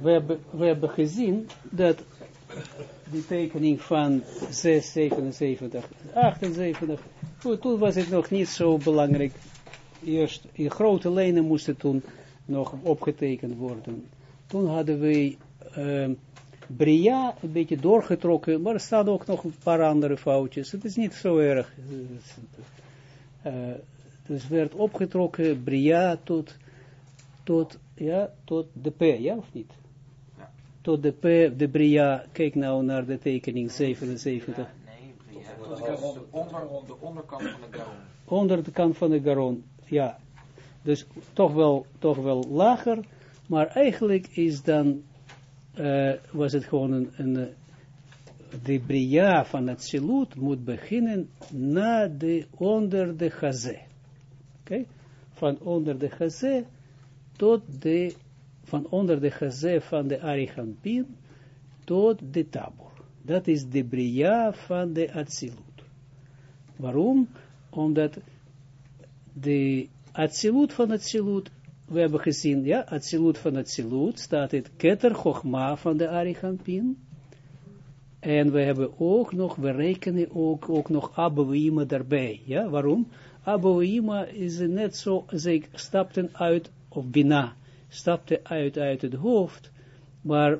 we hebben, we hebben gezien dat die tekening van 6, 77, 78, goed, toen was het nog niet zo belangrijk. Eerst in grote lijnen moesten toen nog opgetekend worden. Toen hadden we uh, Bria een beetje doorgetrokken, maar er staan ook nog een paar andere foutjes. Het is niet zo erg. Uh, dus werd opgetrokken Bria tot, tot, ja, tot de P, ja of niet? Tot de P, de Bria, kijk nou naar de tekening 77. Ja, nee, Bria. De, onder, de onderkant van de garon. Onder de kant van de garon, ja. Dus toch wel, toch wel lager, maar eigenlijk is dan, uh, was het gewoon een, een de bria van het silut moet beginnen na de, onder de gazé. Okay? Van onder de gazé tot de, van onder de gazé van de Arichampin tot de tabor. Dat is de bria van de Atsilut. Waarom? Omdat de Atsilut van Atsilut, we hebben gezien, ja, Atsilut van Atsilut, staat het Keter Chochma van de Arichampin. En we hebben ook nog, we rekenen ook, ook nog Abouima daarbij. Ja, waarom? Abouima is net zo, zij stapten uit, of Bina, stapte uit uit het hoofd, maar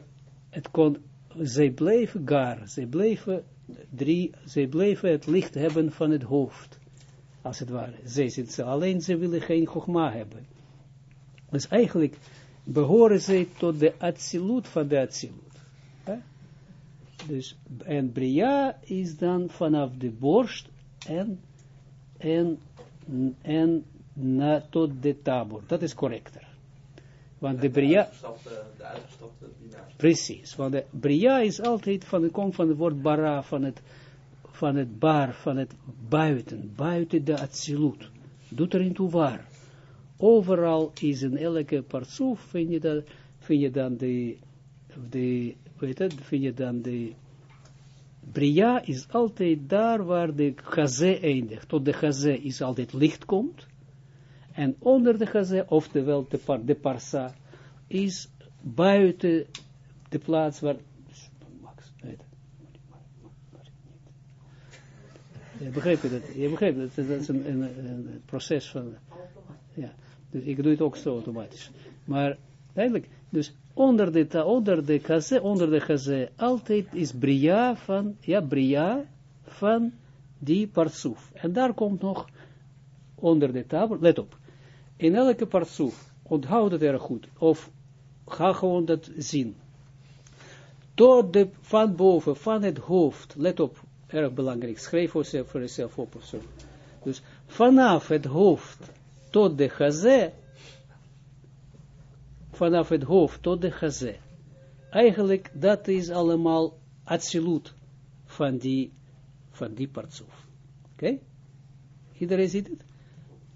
het kon, zij bleven gar, zij bleven drie, zij bleven het licht hebben van het hoofd, als het ware. Zij zitten alleen, ze willen geen gogma hebben. Dus eigenlijk behoren zij tot de atsilut van de atsilut. Dus, en Bria is dan vanaf de borst en, en, en na, tot de tabor. Dat is correcter. Want de Bria... De Precies, want de Bria is altijd van, komt van het woord bara, van het, van het bar, van het buiten, buiten de absolute. Doet er toe waar. Overal is in elke partsoef, vind je, dat, vind je dan de, de weet het, vind je dan de Bria is altijd daar waar de gazé eindigt. Tot de gazé is altijd licht komt. En onder de gazé, oftewel de, par, de parsa, is buiten de plaats waar... Max, weet je begrijpt het? Je begrijpt het? Dat is een, proces van... Ja, dus ik doe het ook zo automatisch. Maar eigenlijk, dus onder de, onder de kaze, onder de kaze, altijd is bria van, ja, bria van die parsoef. En daar komt nog onder de tafel, let op, in elke parsoef, onthoud het erg goed, of ga gewoon dat zien. Tot de, van boven, van het hoofd, let op, erg belangrijk, schrijf voor jezelf, op of zo. Dus vanaf het hoofd tot de gazé, vanaf het hoofd tot de gazé. Eigenlijk, dat is allemaal absoluut van die, van die partsoef. Oké? Okay? Iedereen ziet het?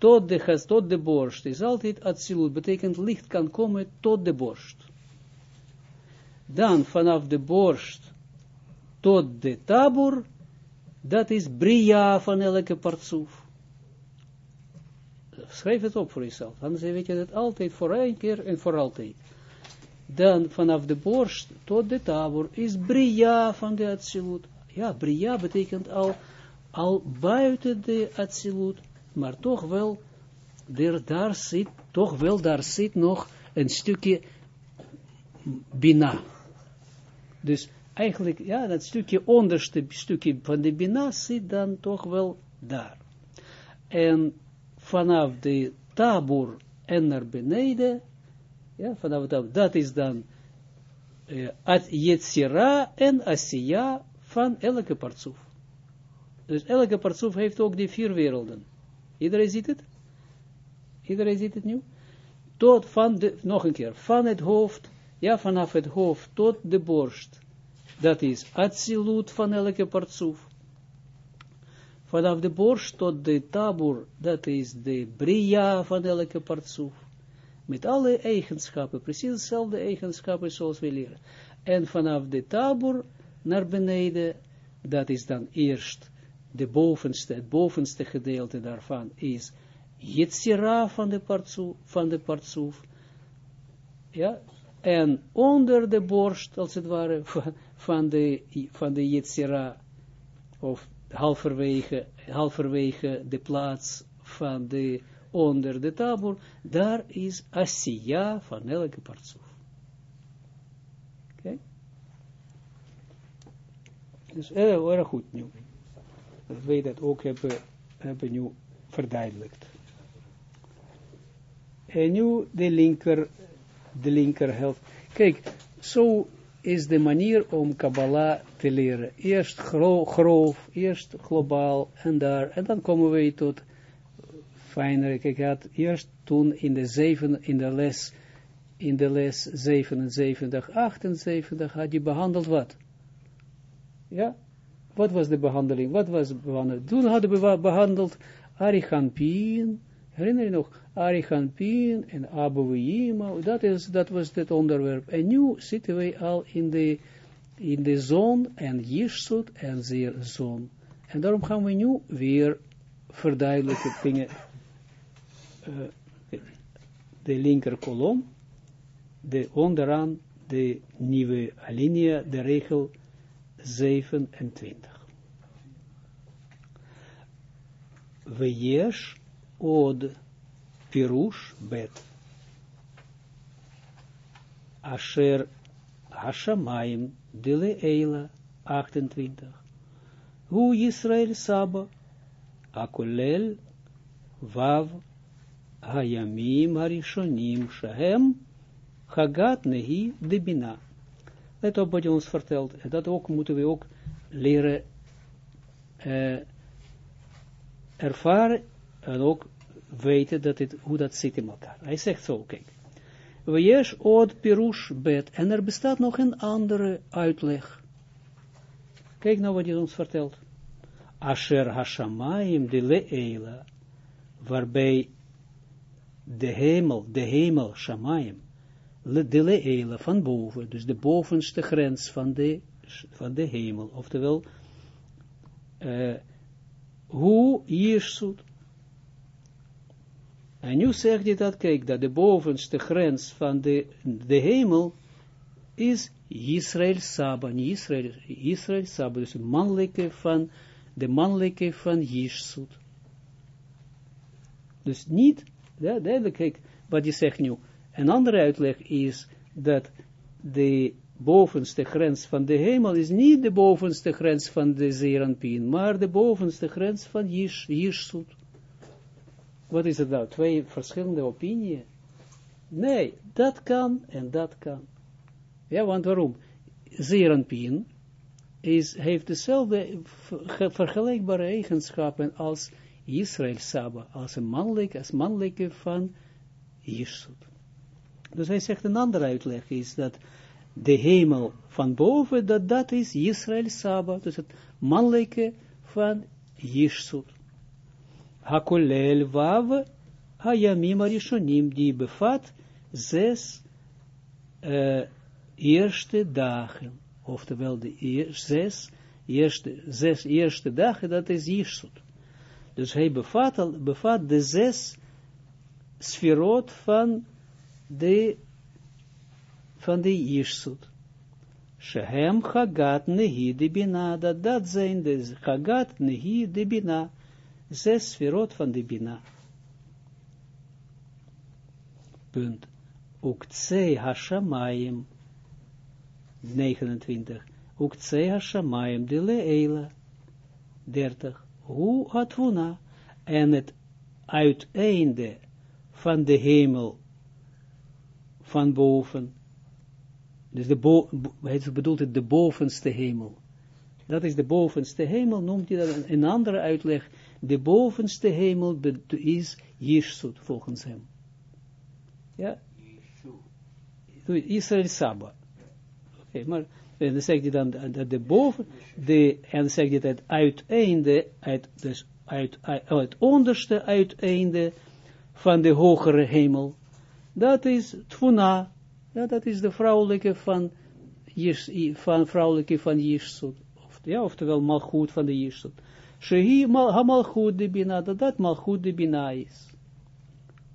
Tot de, gas, tot de borst is altijd absoluut, betekent licht kan komen tot de borst. Dan vanaf de borst tot de tabur, dat is bria van elke partsoef schrijf het op voor jezelf. Anders weet je dat altijd voor één keer en voor altijd. Dan vanaf de borst tot de tabor is bria van de absolute. Ja, bria betekent al, al buiten de absolute, maar toch wel, der, daar zit, toch wel, daar zit nog een stukje bina. Dus eigenlijk, ja, dat stukje onderste stukje van de bina zit dan toch wel daar. En vanaf de tabur en naar beneden, ja, vanaf dat, dat is dan uh, at Yetzira en Asiya van elke partsoef. Dus elke partsoef heeft ook die vier werelden. Iedereen ziet het? Iedereen ziet het nu? Tot van de, nog een keer, van het hoofd, ja, vanaf het hoofd tot de borst. Dat is Atsilut van elke partsoef vanaf de borst tot de tabur, dat is de bria van elke partsoef, met alle eigenschappen, precies dezelfde eigenschappen zoals we leren. En vanaf de tabur naar beneden, dat is dan eerst de bovenste, het bovenste gedeelte daarvan is Yetzira van de partsoef, van de partsoef. Ja, en onder de borst, als het ware, van, de, van de Yetzira, of halverwege, halverwege de plaats van de, onder de tabor, daar is Asiya van elke partsoef. Oké? Dus erg goed nu. Dat wij dat ook hebben, hebben nu verduidelijkt. En nu de linker, de linker helft. Kijk, zo is de manier om Kabbalah te leren. Eerst gro grof, eerst globaal en daar. En dan komen we tot fijner. Kijk, had eerst toen in de, zeven, in de les, in de les 77, 78 had je behandeld wat? Ja? Wat was de behandeling? Wat was behandeld? Toen hadden we behandeld Arichampien, herinner je nog? Arichampien en Abouima, dat, is, dat was het onderwerp. En nu zitten wij al in de, in de zon en Jirsut en zeer zon. En daarom gaan we nu weer verduidelijken dingen. Uh, de linker kolom, de onderaan de nieuwe alinea, de regel 27. Weyesh od pirush bet. Asher Hashamayim dele eila 28. Hu Yisrael Saba Akolel Vav Hayamim Harishonim Shahem Hagat Nehi Debina. Let op wat je ons vertelt. En dat ook moeten we ook leren ervaren en ook weten dat het, hoe dat zit in elkaar. Hij zegt zo, kijk. Wees od pirush bet. En er bestaat nog een andere uitleg. Kijk nou wat hij ons vertelt. Asher hashamayim de leela. Waarbij de hemel, de hemel, shamayim, de leela van boven, dus de bovenste grens van de, van de hemel, oftewel, uh, hoe Jirsut. En nu zegt hij dat, kijk, dat de bovenste grens van de, de hemel is Israël Saba, Israël, Israël Saba, dus mannelijke van, de mannelijke van Jirsut. Dus niet, ja, duidelijk, kijk, wat je zegt nu. Een andere uitleg is dat de bovenste grens van de hemel is niet de bovenste grens van de Zeranpien, maar de bovenste grens van Jish, Jishsut. Wat is het nou? Twee verschillende opinieën? Nee, dat kan en dat kan. Ja, want waarom? Zeranpien heeft dezelfde vergelijkbare eigenschappen als Israël Saba, als een mannelijke, als mannelijke van Jishsut. Dus hij zegt een andere uitleg is dat de hemel van boven, dat dat is Israël Saba, dus het mannelijke van Jishsut. Hakolel Wav, Hayamim Arishonim, die bevat zes uh, eerste dagen, oftewel de zes eerste, zes eerste dagen, dat is Jishsut. Dus hij bevat, bevat de zes sferot van de van de Jirsut. Shehem Chagat Nehi de dat dat zijn de Chagat Nehi Bina, zes sferot van de Bina. Punt. Uktsei Hashamayim, 29. Uktsei Hashamayim de Leela, 30. Hu Atvuna, en het uiteinde van de hemel van boven, dus de bo, het bedoelt het de bovenste hemel. Dat is de bovenste hemel, noemt hij dat een andere uitleg. De bovenste hemel is Jirsut, volgens hem. Ja? Israël Saba. Oké, maar en dan zegt hij dan dat de boven, de, en dan zegt hij dat uiteinde, uit, dus uit, uit, het onderste uiteinde van de hogere hemel, dat is Tfuna, ja, dat is de vrouwelijke van, van vrouwelijke van Jirsut. Ja, oftewel malgoed van de Jirsut. Shehi mal, malgoed de bina, dat dat malgoed de bina is.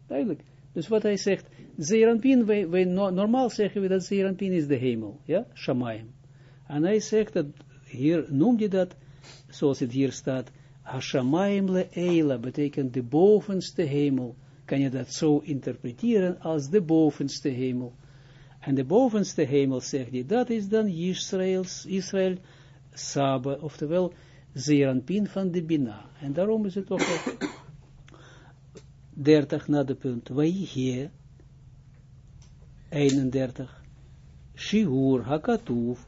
Duidelijk. Dus wat hij zegt, Zeranpin, wij, wij no- normaal zeggen we dat Zeranpin is de hemel, ja, Shamayim. En hij zegt dat, hier noemt je dat, zoals het hier staat, Hashamayim le Eila, betekent de bovenste hemel. Kan je dat zo interpreteren als de bovenste hemel. En de bovenste hemel, zegt hij, dat is dan Israëls, Israël Saba, oftewel Zeranpin van de Bina. En daarom is het ook 30 na de punt. Waihe 31. Shigur hakatuv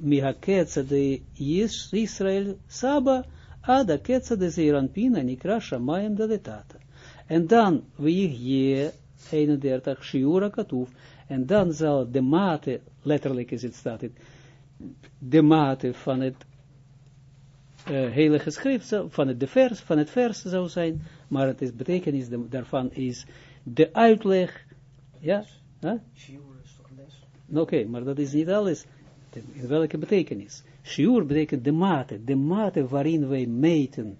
mihaketsa de Is- Israël Saba ada ketsa de Zeranpin en ikra shamayim de letata. En dan Waihe 31. Shigur hakatuv en dan zal de mate, letterlijk is het staat het, de mate van het uh, heilige schrift, zou- van het, de vers, van het vers zou zijn, maar het is betekenis de- daarvan is de uitleg, ja, huh? Oké, maar dat is niet alles. In welke betekenis? Shiur betekent de mate, de mate waarin wij meten.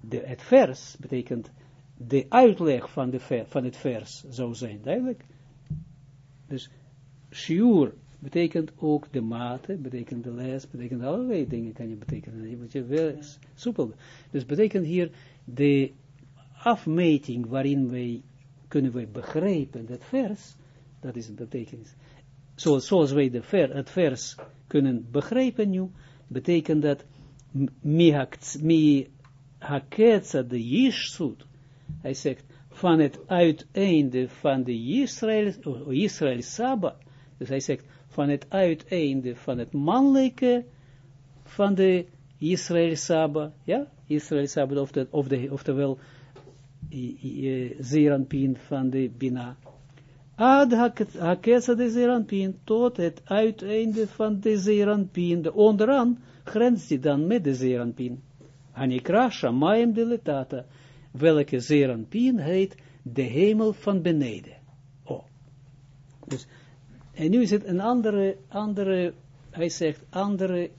De, het vers betekent de uitleg van, de van het vers zou zijn, duidelijk. Dus shiur betekent ook de mate, betekent de les, betekent allerlei dingen kan je betekenen. Je je wel soepel. Dus betekent hier de afmeting waarin wij kunnen wij begrijpen dat vers, dat is de betekenis. Zoals, zoals wij de ver, het vers kunnen begrijpen nu, betekent dat mi haketsa de yishsut, hij zegt, van het uiteinde van de Israël, Israël Saba, dus hij zegt, van het uiteinde van het mannelijke van de Israël Saba, ja, Israël Saba, of de, of de, oftewel, eh, Zeranpin van de Bina, ad hak- hakesa de Zeranpin, tot het uiteinde van de Zeranpin, de onderaan, grenst die dan met de Zeranpin. Anikra Shamayim de Letata, welke Zeranpin heet de hemel van beneden. Oh. Dus, en nu is het een andere, andere, hij zegt, andere,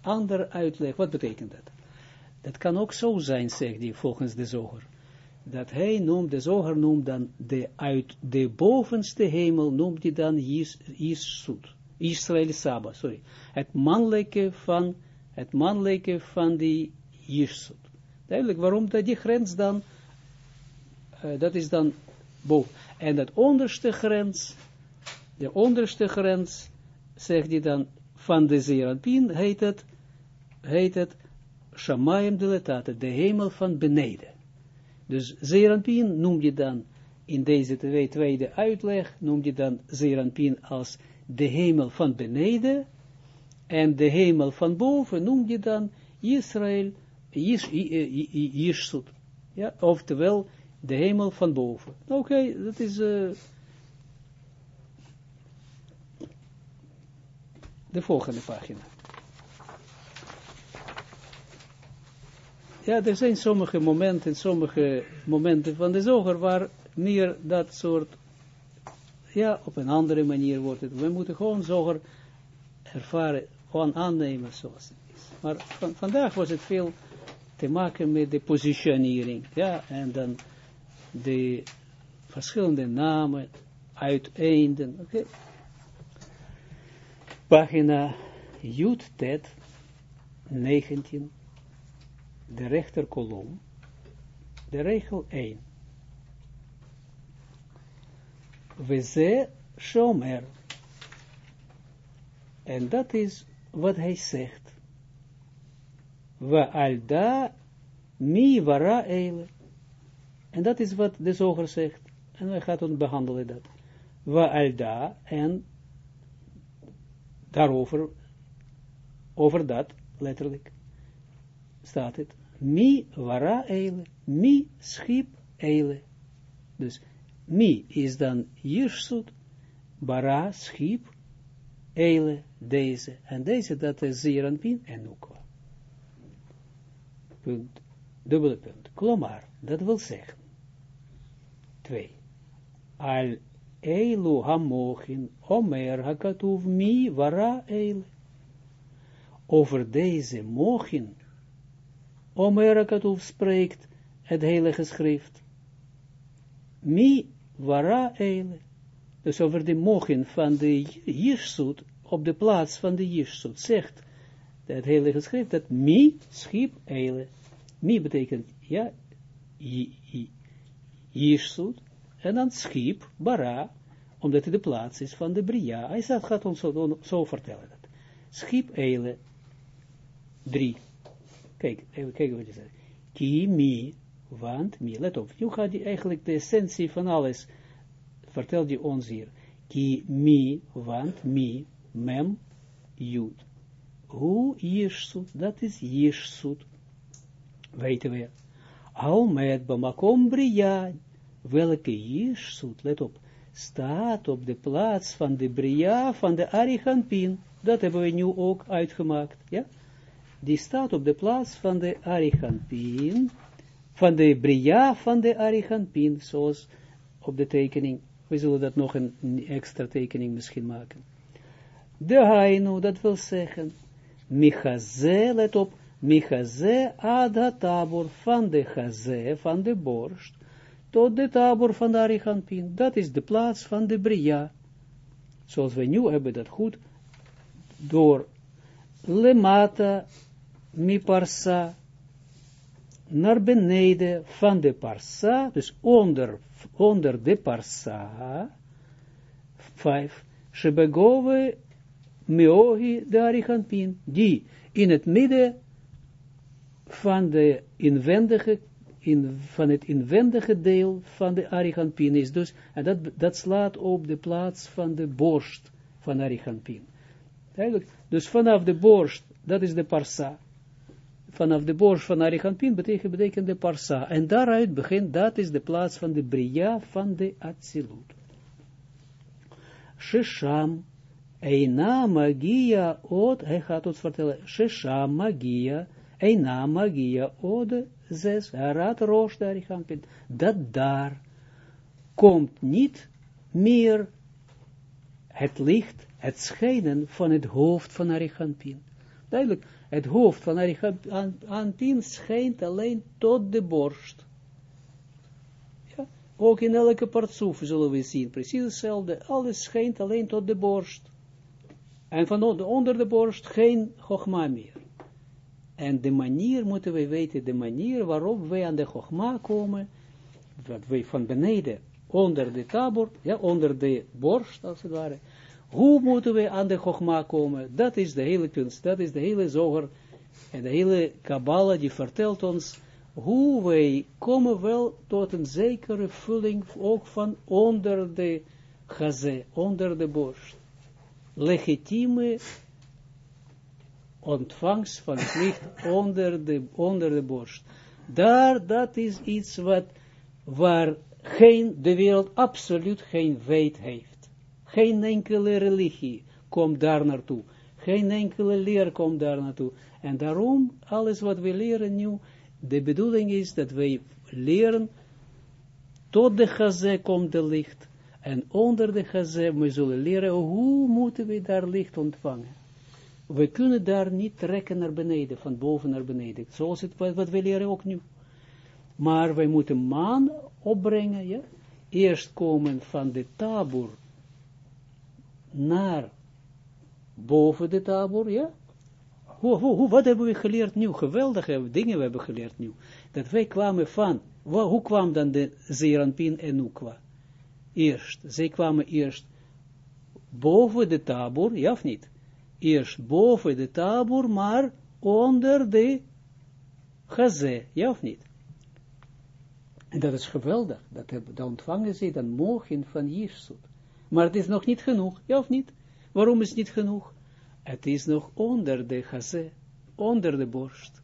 andere uitleg. Wat betekent dat? Dat kan ook zo zijn, zegt hij, volgens de zoger. Dat hij noemt, de zoger noemt dan de uit de bovenste hemel, noemt hij dan Is- Isut, Israël Saba, sorry. Het mannelijke van, het mannelijke van die Isut. Duidelijk, waarom dat die grens dan, eh, dat is dan boven. En dat onderste grens, de onderste grens, zegt hij dan, van de Zeranpin, heet het, heet het, Shamayim de hemel van beneden. Dus Zeranpin noem je dan, in deze twee, tweede uitleg, noem je dan Zeranpin als de hemel van beneden, en de hemel van boven noem je dan Israël, Yishsut. Ja, oftewel, de hemel van boven. Oké, dat is eh, de volgende pagina. Ja, er zijn sommige momenten, sommige momenten van de zoger waar meer dat soort, ja, op een andere manier wordt het. We moeten gewoon zoger ervaren, gewoon aannemen zoals het is. Maar van, vandaag was het veel te maken met de positionering, ja, en dan de verschillende namen, uiteinden, oké. Pagina Jut Tet 19 de rechterkolom, de regel 1. We ze shomer. En dat is wat hij zegt. We alda mi vara eile. En dat is wat de zoger zegt. En wij gaan behandelen dat. We alda en daarover, over dat, letterlijk, staat het. Mi vara eile, mi schip eile. Dus mi is dan Jirsut, bara schip, eile, deze. En deze, dat is Zeranpin en Nukwa. Punt, dubbele punt. Klomar, dat wil zeggen. Twee. Al eilu hamochin, omer hakatuv mi vara eile. Over deze mochin, Omer Katuf spreekt het heilige schrift. Mi wara eile. Dus over de mogen van de Jirsut, op de plaats van de Jirsut, zegt het hele geschrift dat mi schiep eile. Mi betekent, ja, Jirsut, en dan schiep, bara, omdat het de plaats is van de Bria. Hij zegt, gaat ons zo, zo vertellen dat. Schiep eile, drie. Kijk, even kijken wat je zegt. Ki mi, want mi, let op, nu gaat hij eigenlijk de essentie van alles, vertelt hij ons hier. Ki mi, want mi, mem, jud. Hoe jirsut, dat is jirsut. Weten we. Al met bamakom bria, welke jirsut, let op, staat op de plaats van de bria van de Arichampin. Dat hebben we nu ook uitgemaakt, ja? Die staat op de plaats van de Arichampin, van de bria van de Arichampin, zoals op de tekening. We zullen dat nog een extra tekening misschien maken. De Hainu, dat wil zeggen, Michaze, let op, Michaze ad tabor van de Chaze, van de borst, tot de tabor van de Arichampin. Dat is de plaats van de Bria. Zoals we nu hebben dat goed door lemata mi parsa naar beneden van de parsa, dus onder, onder de parsa, vijf, shebegove meohi de Arichampin, die in het midden van de inwendige in, van het inwendige deel van de Arichampin is. Dus, en dat, dat slaat op de plaats van de borst van. Duidelijk. Dus vanaf de borst, dat is de parsa. Vanaf de borst van Arichampin betekent, betekent de parsa. En daaruit begint, dat is de plaats van de bria van de Atsilut. Shesham, Eina magia od, hij gaat ons vertellen, Shesham magia, Eina magia od, zes, Harat Rosh de dat daar komt niet meer het licht, het schijnen van het hoofd van Arichampin. Duidelijk, het hoofd van Arichampin schijnt alleen tot de borst. Ook in elke partsoef zullen we zien, precies hetzelfde, alles schijnt alleen tot de borst. En van onder de borst geen Chogma meer. En de manier moeten we weten, de manier waarop wij aan de Chogma komen, wat wij van beneden, onder de tabor, ja, onder de borst, als het ware, hoe moeten we aan de Chogma komen? Dat is de hele kunst, dat is de hele zoger, en de hele Kabbalah die vertelt ons, hoe wij komen wel tot een zekere vulling, ook van onder de gazé, onder de borst. Legitieme ontvangst van het licht onder de, onder de borst. Daar, dat is iets wat, waar geen, de wereld absoluut geen weet heeft. Geen enkele religie komt daar naartoe. Geen enkele leer komt daar naartoe. En daarom, alles wat we leren nu, de bedoeling is dat wij leren, tot de gazé komt de licht. En onder de gazé, we zullen leren, hoe moeten we daar licht ontvangen we kunnen daar niet trekken naar beneden, van boven naar beneden, zoals het, wat we leren ook nu. Maar wij moeten maan opbrengen, ja, eerst komen van de tabur naar boven de tabur, ja. Hoe, hoe, wat hebben we geleerd nu? Geweldige dingen we hebben geleerd nu. Dat wij kwamen van, hoe kwam dan de Zeranpin en Nukwa? Eerst, zij kwamen eerst boven de tabur, ja of niet? eerst boven de tabur, maar onder de gazé, ja of niet? En dat is geweldig, dat, ontvangen ze dan mogen van Jirsut. Maar het is nog niet genoeg, ja of niet? Waarom is het niet genoeg? Het is nog onder de gazé, onder de borst.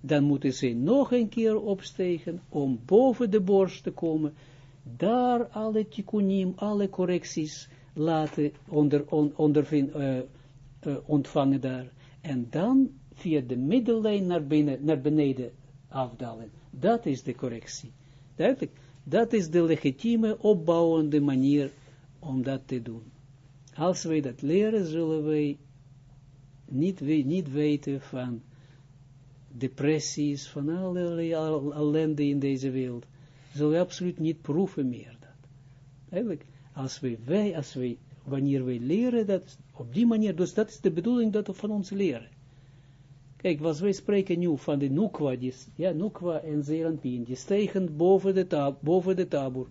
Dan moeten ze nog een keer opstegen om boven de borst te komen, daar alle tikkunim, alle correcties laten onder, on, ondervinden, uh, uh, ontvangen daar. En dan via de middellijn naar, binnen, naar beneden afdalen. Dat is de correctie. Dat is de legitieme opbouwende manier om dat te doen. Als wij dat leren, zullen wij niet, niet weten van depressies, van allerlei ellende in deze wereld. Zullen we absoluut niet proeven meer dat. Eigenlijk, als wij, wij, als wij, wanneer wij leren dat, op die manier, dus dat is de bedoeling dat we van ons leren. Kijk, als wij spreken nu van de Nukwa, die, ja, Nukwa en Zeranpien, die stegen boven de, tab, boven de tabur.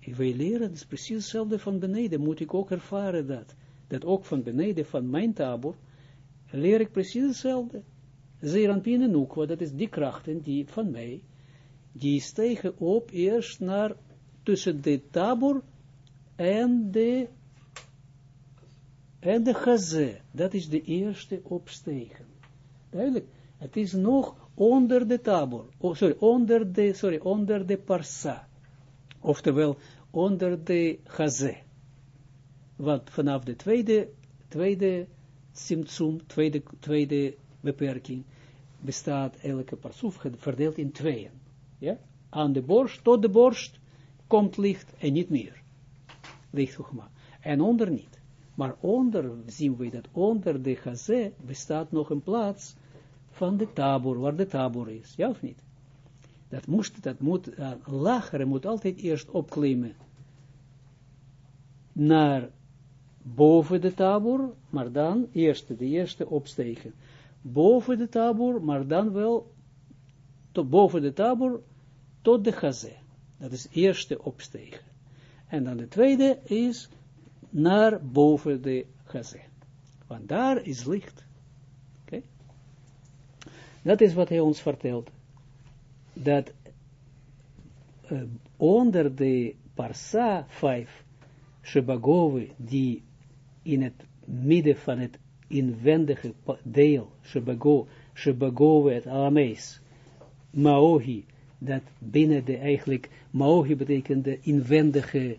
En wij leren, het is precies hetzelfde van beneden, moet ik ook ervaren dat. Dat ook van beneden, van mijn tabur, leer ik precies hetzelfde. Zeranpien en Nukwa, dat is die krachten die van mij, die stegen op eerst naar tussen de tabur en de en de. Dat is de eerste opstegen. Duidelijk. Het is nog onder de tabor. Oh, sorry, onder de, sorry, onder de parsa. Oftewel, onder de gazé. Want vanaf de tweede, tweede simtsum, tweede, tweede beperking, bestaat elke parsuf verdeeld in tweeën. Ja? Aan de borst, tot de borst, komt licht en niet meer. Licht Chogma. En onder niet. Maar onder zien we dat onder de gazé bestaat nog een plaats van de tabor, waar de tabor is. Ja of niet? Dat, moest, dat moet, uh, moet altijd eerst opklimmen naar boven de tabor, maar dan eerst de eerste opstegen. Boven de tabor, maar dan wel tot boven de tabor tot de gazé. Dat is eerste opstegen. En dan de tweede is naar boven de gazé. Want daar is licht. Oké? Dat is wat hij ons vertelt. Dat uh, onder de parsa 5, Shebagove, die in het midden van het inwendige deel, Shebago, Shebagove, het Aramees, Maohi, dat binnen de eigenlijk, Maohi betekent de inwendige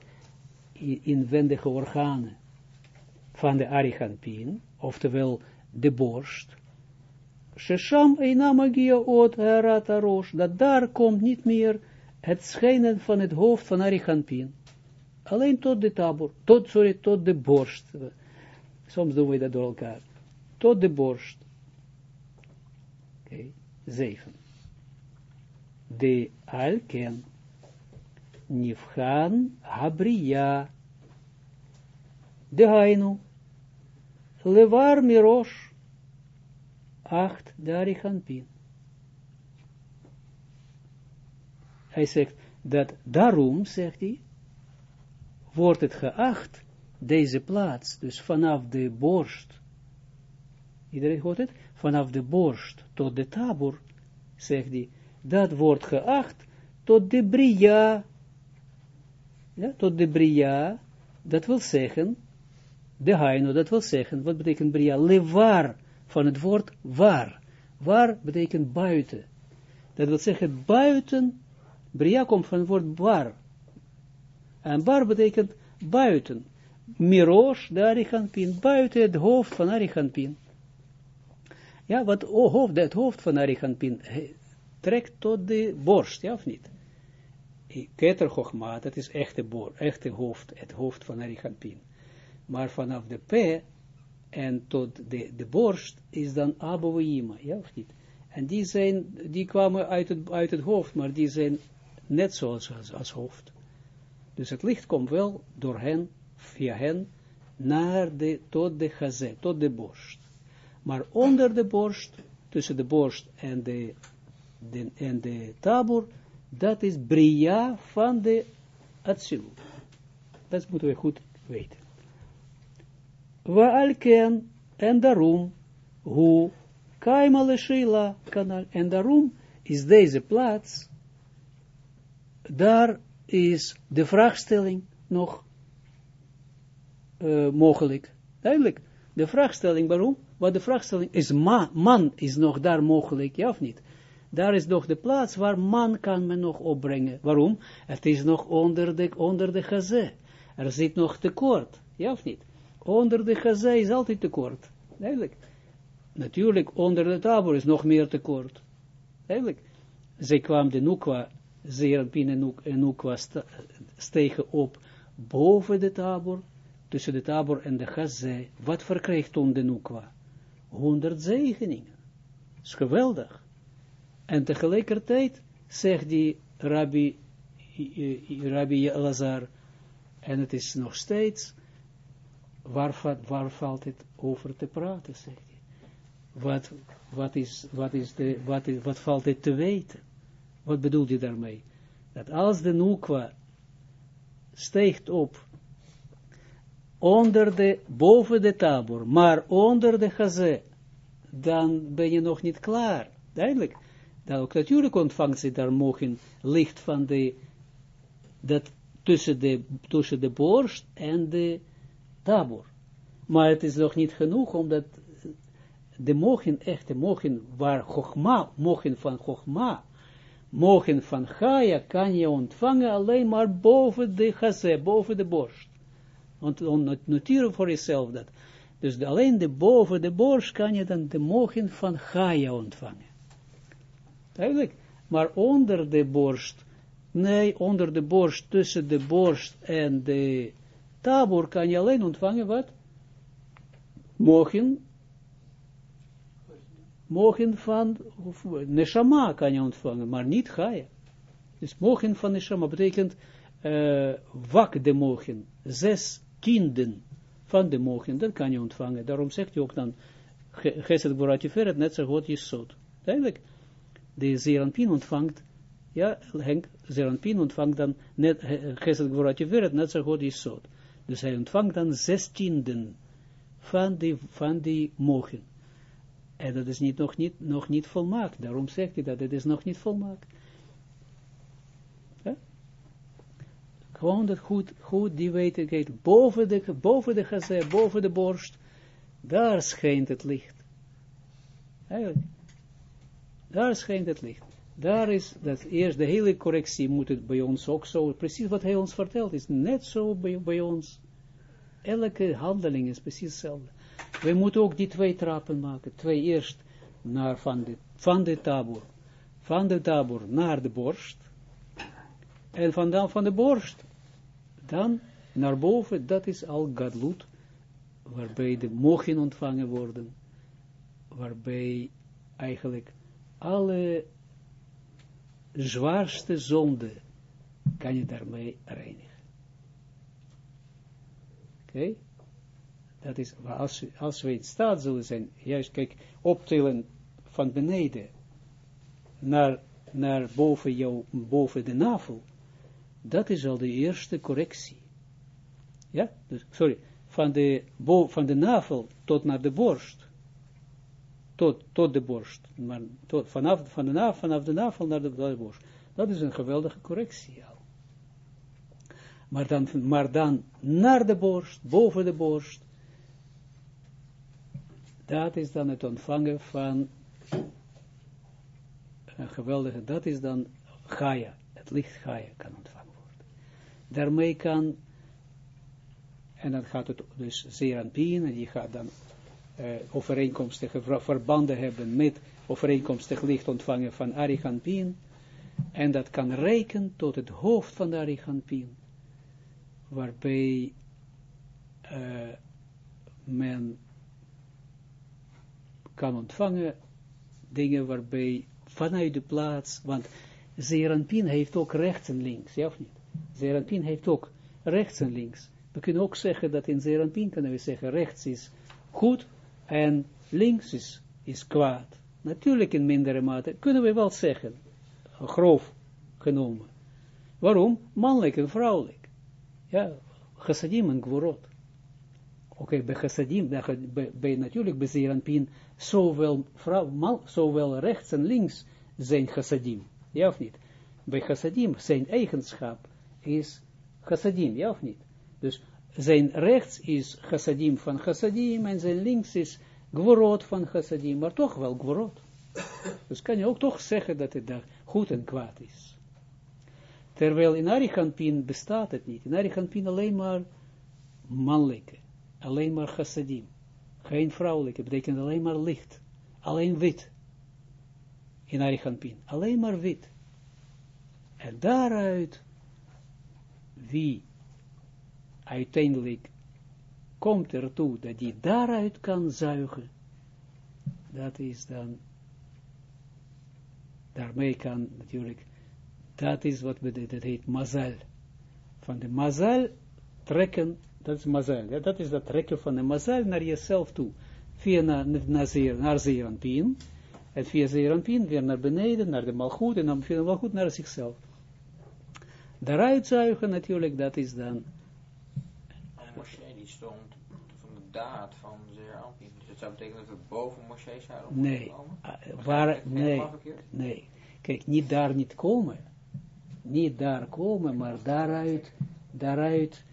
inwendige organen van de Ariganpin, oftewel de borst, Shesham einamagia ot roos, dat daar komt niet meer het schijnen van het hoofd van Ariganpin. Alleen tot de tabor, tot, sorry, tot de borst. Soms doen we dat door elkaar. Tot de borst. Oké, okay. zeven. De alken Nifhan Habriya. De Hainu. Levar Mirosh. Acht Darichanpin. Hij zegt dat daarom, zegt hij, wordt het geacht, deze plaats, dus vanaf de borst, iedereen hoort het, vanaf de borst tot de tabor, zegt hij, dat wordt geacht tot de bria ja, tot de bria, dat wil zeggen, de haino, dat wil zeggen, wat betekent bria? Levar, van het woord waar. Waar betekent buiten. Dat wil zeggen, buiten, bria komt van het woord bar. En bar betekent buiten. Mirosh, de Ariganpin, buiten het hoofd van Ariganpin. Ja, wat oh, hoofd, het hoofd van Ariganpin trekt tot de borst, ja of niet? Keter Chochma, dat is echte, boor, echte hoofd, het hoofd van Arichampin. Maar vanaf de P en tot de, de borst is dan Abouima, ja of niet? En die zijn, die kwamen uit het, uit het hoofd, maar die zijn net zoals als, hoofd. Dus het licht komt wel door hen, via hen, naar de, tot de gazet, tot de borst. Maar onder de borst, tussen de borst en de, de, en de tabur, dat is Bria van de Atsilut. Dat moeten we goed weten. Waalken, en daarom, hoe kaimale Sheila kanal, en daarom is deze plaats, daar is de vraagstelling nog uh, mogelijk. Duidelijk, de vraagstelling, waarom? Wat de vraagstelling is, ma, man is nog daar mogelijk, ja of niet? Daar is nog de plaats waar man kan men nog opbrengen. Waarom? Het is nog onder de, onder de gazé. Er zit nog tekort. Ja of niet? Onder de gazé is altijd tekort. Eigenlijk. Natuurlijk, onder de tabor is nog meer tekort. Eigenlijk. Zij kwam de Nukwa, Zeranpin en Nukwa stegen op boven de tabor, tussen de tabor en de gazé. Wat verkreeg toen de Nukwa? Honderd zegeningen. Dat is geweldig. En tegelijkertijd zegt die Rabbi, Rabbi Lazar, En het is nog steeds, waar, waar valt het over te praten, zegt hij. Wat, wat, is, wat, is de, wat, is, wat valt het te weten? Wat bedoelt hij daarmee? Dat als de Nukwa steekt op onder de, boven de tabor, maar onder de gazé, dan ben je nog niet klaar. Duidelijk. Dan ook natuurlijk ontvangt ze daar mogen licht van de, dat tussen de, tussen de borst en de tabor. Maar het is nog niet genoeg, omdat de mogen, echte mogen, waar Chogma, mogen van Chogma, mogen van Gaia, kan je ontvangen alleen maar boven de gazé, boven de borst. Want noteren voor jezelf dat. Dus alleen de boven de borst kan je dan de mogen van Gaia ontvangen. Duidelijk. Maar onder de borst, nee, onder de borst, tussen de borst en de tabor kan je alleen ontvangen wat? Mogen, mogen van neshama kan je ontvangen, maar niet Gaia. Dus mogen van neshama betekent eh wak de mogen, zes tienden van de mogen, dat kan je ontvangen. Daarom zegt hij ook dan, Geset Boratje Feret, net zo goed is zout. Duidelijk. De Zeranpin ontvangt, ja, Henk, Zeranpin ontvangt dan, net, Geset Boratje Feret, net zo goed is zout. Dus hij ontvangt dan zes tienden van die, van die mogen. En dat is niet, nog, niet, nog niet volmaakt. Daarom zegt hij dat het is nog niet volmaakt. Ja? Gewoon dat goed, goed die weten, boven de, boven de gazé, boven de borst, daar schijnt het licht. Eigenlijk. Daar schijnt het licht. Daar is, dat eerst de hele correctie moet het bij ons ook zo, precies wat hij ons vertelt, is net zo bij, bij ons. Elke handeling is precies hetzelfde. We moeten ook die twee trappen maken. Twee eerst naar van de, van de tabor. Van de tabor naar de borst. En vandaan van de borst. Dan naar boven, dat is al gadlut. Waarbij de mogen ontvangen worden. Waarbij eigenlijk alle zwaarste zonde kan je daarmee reinigen. Oké? Dat is, als, als we in staat zullen zijn, juist kijk, optillen van beneden naar, naar boven jou, boven de navel, dat is al de eerste correctie. Ja, dus, sorry, van de, bo, van de navel tot naar de borst. Tot, tot de borst. Tot, vanaf, van de navel, vanaf de naar de, borst. Dat is een geweldige correctie al. Maar dan, maar dan naar de borst, boven de borst, dat is dan het ontvangen van een geweldige, dat is dan Gaia, het licht Gaia kan ontvangen worden. Daarmee kan, en dan gaat het dus Zeranpien, en die gaat dan uh, overeenkomstige verbanden hebben met overeenkomstig licht ontvangen van Ariganpien, en dat kan reiken tot het hoofd van de waarbij uh, men kan ontvangen dingen waarbij vanuit de plaats, want Zeranpin heeft ook rechts en links, ja of niet? Zeranpin heeft ook rechts en links. We kunnen ook zeggen dat in Zeranpin kunnen we zeggen rechts is goed en links is, is kwaad. Natuurlijk in mindere mate kunnen we wel zeggen, grof genomen. Waarom? Mannelijk en vrouwelijk. Ja, chassadim en gvorot. Oké, okay, bij chassadim, bij, natuurlijk bij Zeranpin, zowel, vrouw, man, zowel rechts en links zijn chassadim, ja of niet? Bij chassadim, zijn eigenschap is chassadim, ja of niet? Dus zijn rechts is chassadim van chassadim en zijn links is gvorot van chassadim, maar toch wel gvorot. Dus kan je ook toch zeggen dat het daar goed en kwaad is. Terwijl in Arichampin bestaat het niet. In Arichampin alleen maar mannelijke, alleen maar chassadim. Geen vrouwelijke, betekent alleen maar licht. Alleen wit. In Arichampin. Alleen maar wit. En daaruit, wie uiteindelijk komt ertoe dat die daaruit kan zuigen, dat is dan, daarmee kan natuurlijk, dat is wat we, dat heet mazal. Van de mazal trekken, dat is mazel, ja, dat is dat trekken van de mazel naar jezelf toe, via naar, naar, zeer, naar zeeranpien, en via zeeranpien weer naar beneden, naar de malgoed, en dan via de malgoed naar zichzelf. Daaruit zuigen natuurlijk, dat is dan... Stond van de daad van Zeranpien. Dus dat zou betekenen dat het boven Moshe zou Nee, komen? uh, waar, nee, nee. Kijk, niet daar niet komen. Niet daar komen, maar daaruit, daaruit,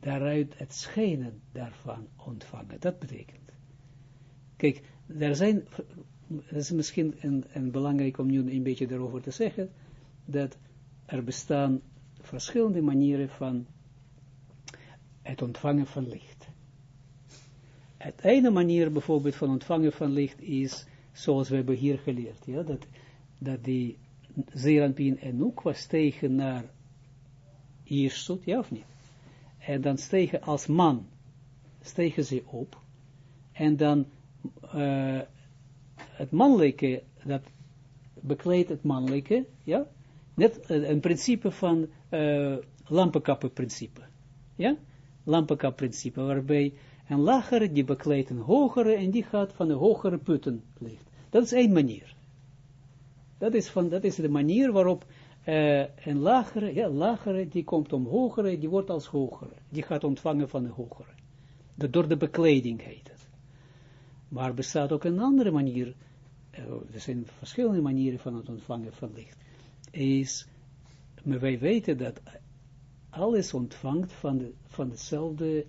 daaruit het schijnen daarvan ontvangen. Dat betekent. Kijk, er zijn, het is misschien een, een belangrijk om nu een beetje erover te zeggen, dat er bestaan verschillende manieren van het ontvangen van licht. Het ene manier bijvoorbeeld van ontvangen van licht is, zoals we hebben hier geleerd, ja, dat, dat die Zeranpien en Nukwa stegen naar Iersut, ja of niet? En dan stegen als man, stegen ze op, en dan uh, het mannelijke, dat bekleedt het mannelijke, ja, net uh, een principe van uh, lampenkappenprincipe, ja, lampenkappenprincipe, waarbij een lagere die bekleedt een hogere en die gaat van de hogere putten licht. Dat is één manier. Dat is, van, dat is de manier waarop uh, een lagere, ja, lagere, die komt om hogere, die wordt als hogere. Die gaat ontvangen van de hogere. Door de bekleding heet het. Maar bestaat ook een andere manier, uh, er zijn verschillende manieren van het ontvangen van licht. Is, maar wij weten dat alles ontvangt van, de, van dezelfde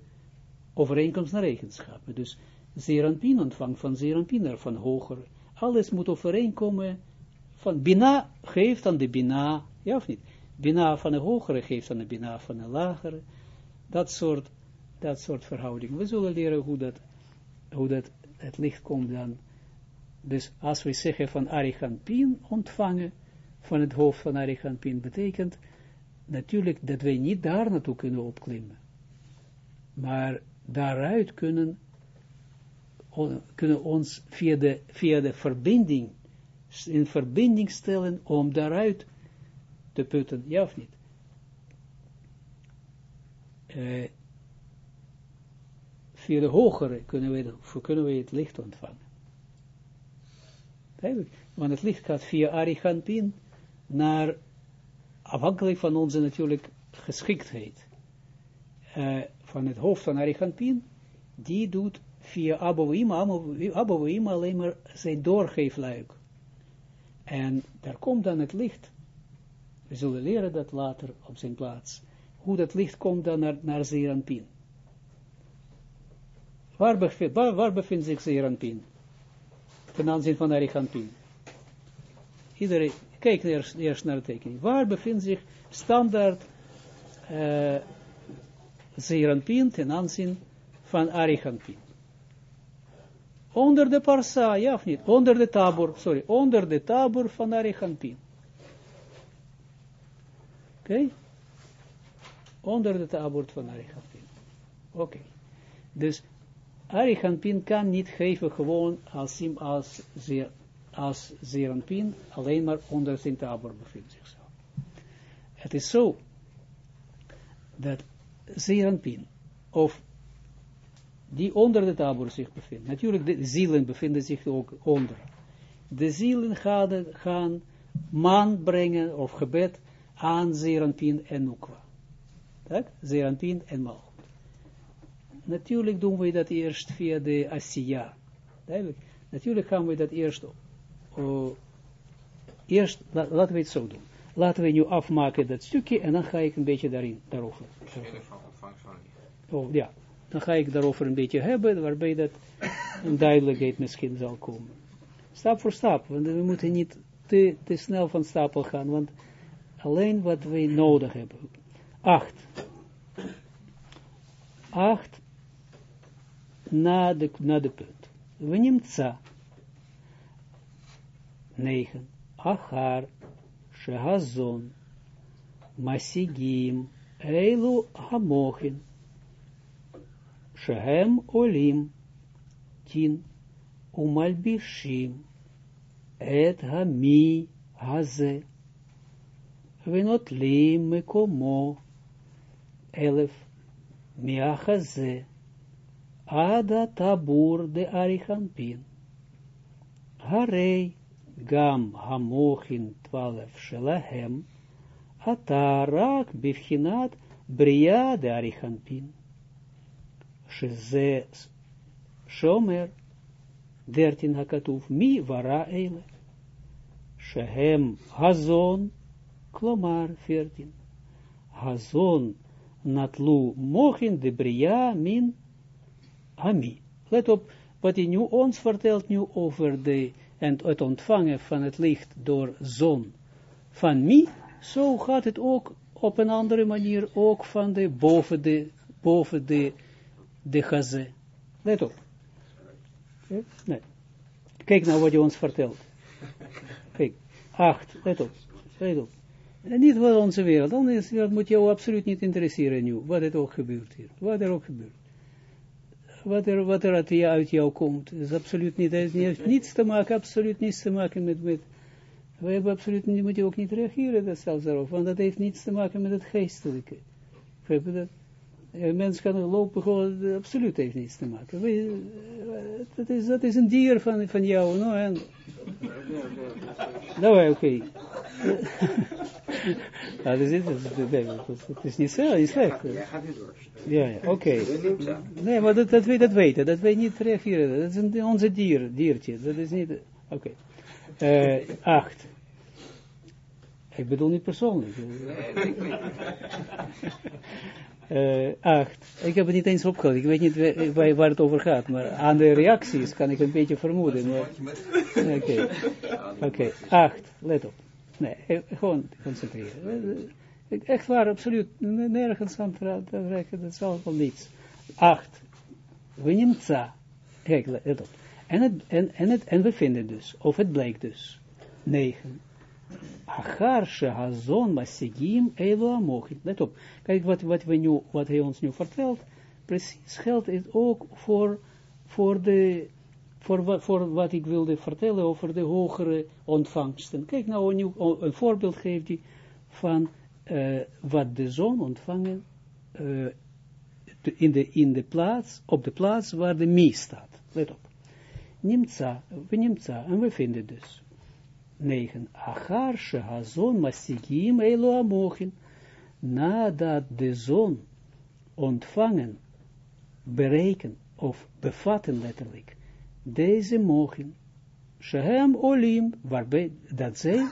overeenkomst naar eigenschappen. Dus Zeranpin ontvangt van Zeranpin van hoger. Alles moet overeenkomen van Bina geeft aan de Bina, ja of niet? Bina van de hogere geeft aan de Bina van de lagere. Dat soort, dat soort verhoudingen. We zullen leren hoe dat, hoe dat het licht komt dan. Dus als we zeggen van Ariganpin ontvangen, van het hoofd van Ariganpin, betekent natuurlijk dat wij niet daar naartoe kunnen opklimmen. Maar daaruit kunnen, kunnen ons via de, via de verbinding in verbinding stellen om daaruit te putten, ja of niet? Uh, via de hogere kunnen we, kunnen we het licht ontvangen. Want het licht gaat via Arihantin naar, afhankelijk van onze natuurlijk geschiktheid, uh, van het hoofd van Arihantin, die doet via Abouima, Abouima alleen maar zijn doorgeefluik. En daar komt dan het licht. We zullen leren dat later op zijn plaats. Hoe dat licht komt dan naar, naar Zeranpin. Waar, bevindt, waar, waar bevindt zich Zeranpin? Ten aanzien van Ariganpin. Iedereen, kijk eerst, eerst naar de tekening. Waar bevindt zich standaard uh, Zeranpin ten aanzien van Ariganpin? Onder de parsa, ja of niet? Onder de tabor, sorry, onder de tabor van Arichampin. Oké? Onder de tabor van Arichampin. Oké. Okay. Dus Arichampin kan niet geven gewoon als, als, als Zeranpin, alleen maar onder zijn tabor bevindt zichzelf. Het is zo dat Zeranpin, of die onder de tabor zich bevinden. Natuurlijk, de zielen bevinden zich ook onder. De zielen gaan, man brengen, of gebed, aan Zeranpin en Nukwa. Zeranpin en Malchut. Natuurlijk doen we dat eerst via de Asiya. Natuurlijk gaan we dat eerst, uh, eerst la, laten we het zo doen. Laten we nu afmaken dat stukje en dan ga ik een beetje daarin, daarover. Oh, ja dan ga ik daarover een beetje hebben, waarbij dat een duidelijkheid misschien zal komen. Stap voor stap, want we moeten niet te, te snel van stapel gaan, want alleen wat wij nodig hebben. Acht. Acht na de, na de punt. We nemen tsa. Negen. Achar. Shehazon. Masigim. Eilu hamochin. Shehem olim, tin, umalbishim, et hami haze, venotlim mekomo, elef, miachaze, ada tabur de arichampin. Harei, gam hamochin twaalf shelahem, atarak bivchinat bria de arichampin. Sheze shomer, dertin hakatuf, mi vara eile. Shehem hazon, klomar veertien. Hazon natlu mochin de bria min ami. Let op wat hij nu ons vertelt nu over de, en het ontvangen van het licht door zon van mi, zo gaat het ook op een andere manier ook van de boven de, boven de, de gaze. Let op. Nee. Kijk nou wat je ons vertelt. Kijk, acht, let op, let op. En niet wat onze wereld, dan is, dat moet jou absoluut niet interesseren nu, wat het ook gebeurt hier, wat er ook gebeurt. Wat er, wat er uit, uit jou komt, is absoluut niet, heeft niet, niets te maken, absoluut niets te maken met, we hebben absoluut niet, moet je ook niet reageren, dat zelfs daarop, want dat heeft niets te maken met het geestelijke. Begrijp dat? Een mens kan lopen gewoon, absoluut heeft niets te maken. Dat is, dat is een dier van, van jou, no? En, nou, oké. Ja, dat is het. Het is niet zo, niet slecht. Jij gaat niet door. Ja, ja, oké. Nee, maar dat, dat, weet, dat weten, dat weet niet reageren. Dat is een, onze dier, diertje. Dat is niet, oké. Uh, acht. Ik bedoel niet persoonlijk. Eh, uh, 8. Ik heb het niet eens opgehaald. Ik weet niet eh, waar, waar, het over gaat. Maar aan de reacties kan ik een beetje vermoeden. Oké. Oké. 8. Let op. Nee, eh, gewoon concentreren. Echt waar, absoluut. Nergens aan te reiken. Dat is allemaal niets. 8. We nemen Kijk, let op. En, en, en, het, en we vinden dus, of het blijkt dus, 9. Acharshe hazon masigim ewa mochit. Let op. Kijk wat, wat, we nu, wat hij ons nu vertelt. Precies geldt het ook voor, voor, de, voor, voor wat ik wilde vertellen over de hogere ontvangsten. Kijk nou, een, voorbeeld geeft hij van uh, wat de zon ontvangen uh, in, de, in de plaats, op de plaats waar de mi staat. Let op. Nimtza, we nimtza, en we vinden dus. 9. Achar shehazon masigim elo amochin. Nadat de zon ontvangen, bereiken of bevatten letterlijk, deze mogen, shehem olim, waarbij dat zij,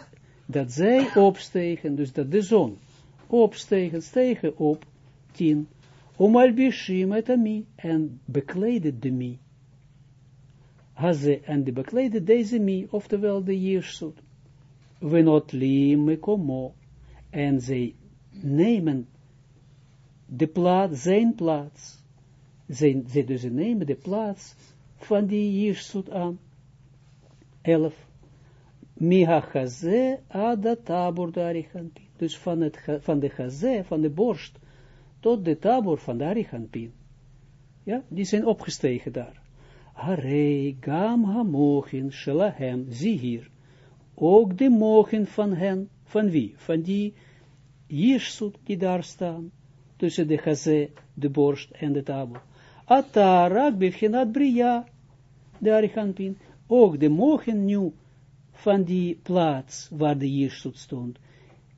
dat zij opstegen, dus dat de zon opstegen, stegen op, 10. Om albishim et ami, en bekleden de mi haze, en de bekleden deze mi, oftewel de Jirsut. We not li komo, en zij nemen de plaats, zijn plaats, zijn, zij dus nemen de plaats van die Jirsut aan. 11. Miha chaze ada tabor darichanpin. Dus van, het, van de chaze, van de borst, tot de tabor van darichanpin. Ja, die zijn opgestegen daar. Harei gam ha-mochin shelahem, zie hier, ook de mogen van hen, van wie? Van die Jirsut die daar staan, tussen de chazé, de borst en de tabel. Atarak bevchinat bria, de arichanpin, ook de mogen nu van die plaats waar de Jirsut stond,